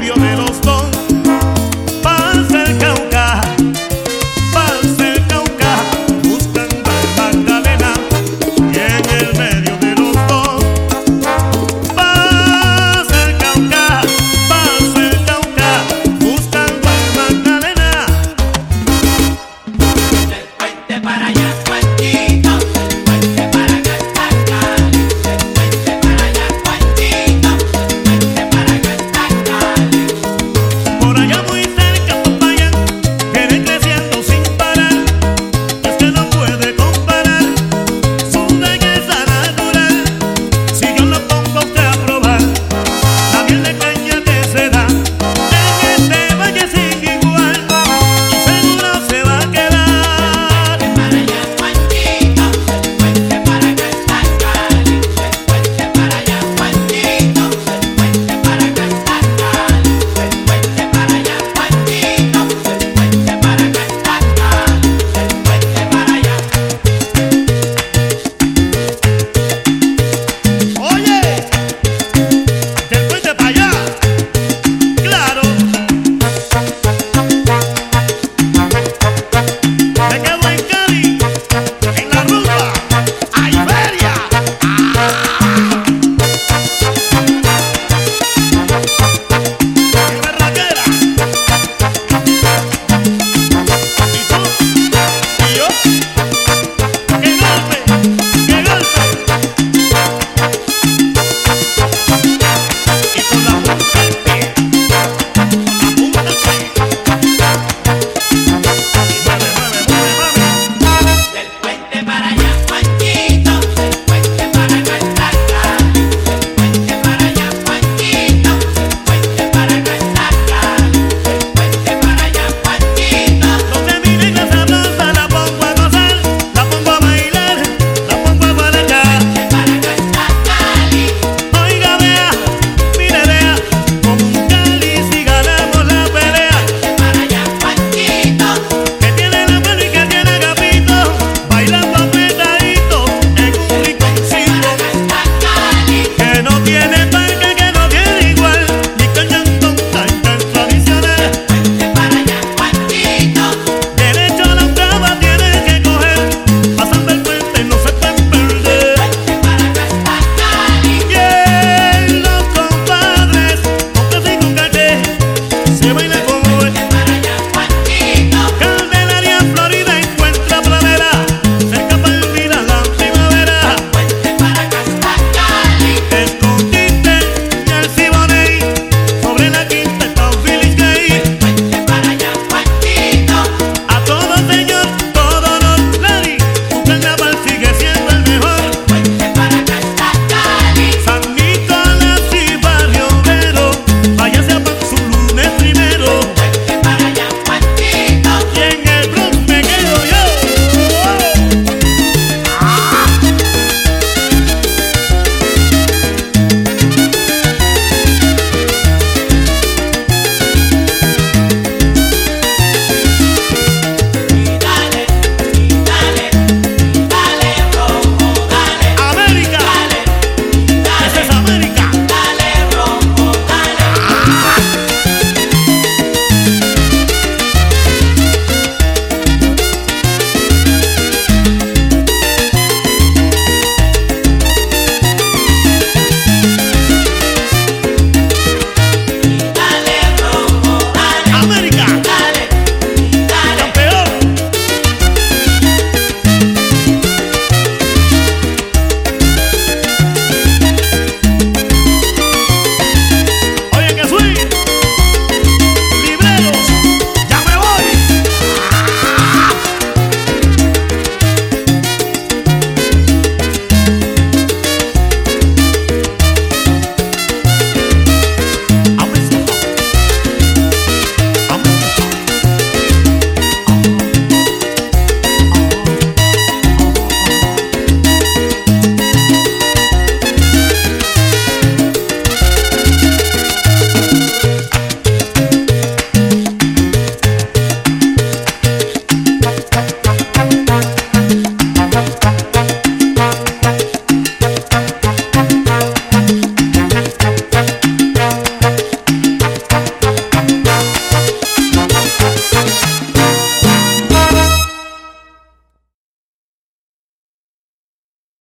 medio de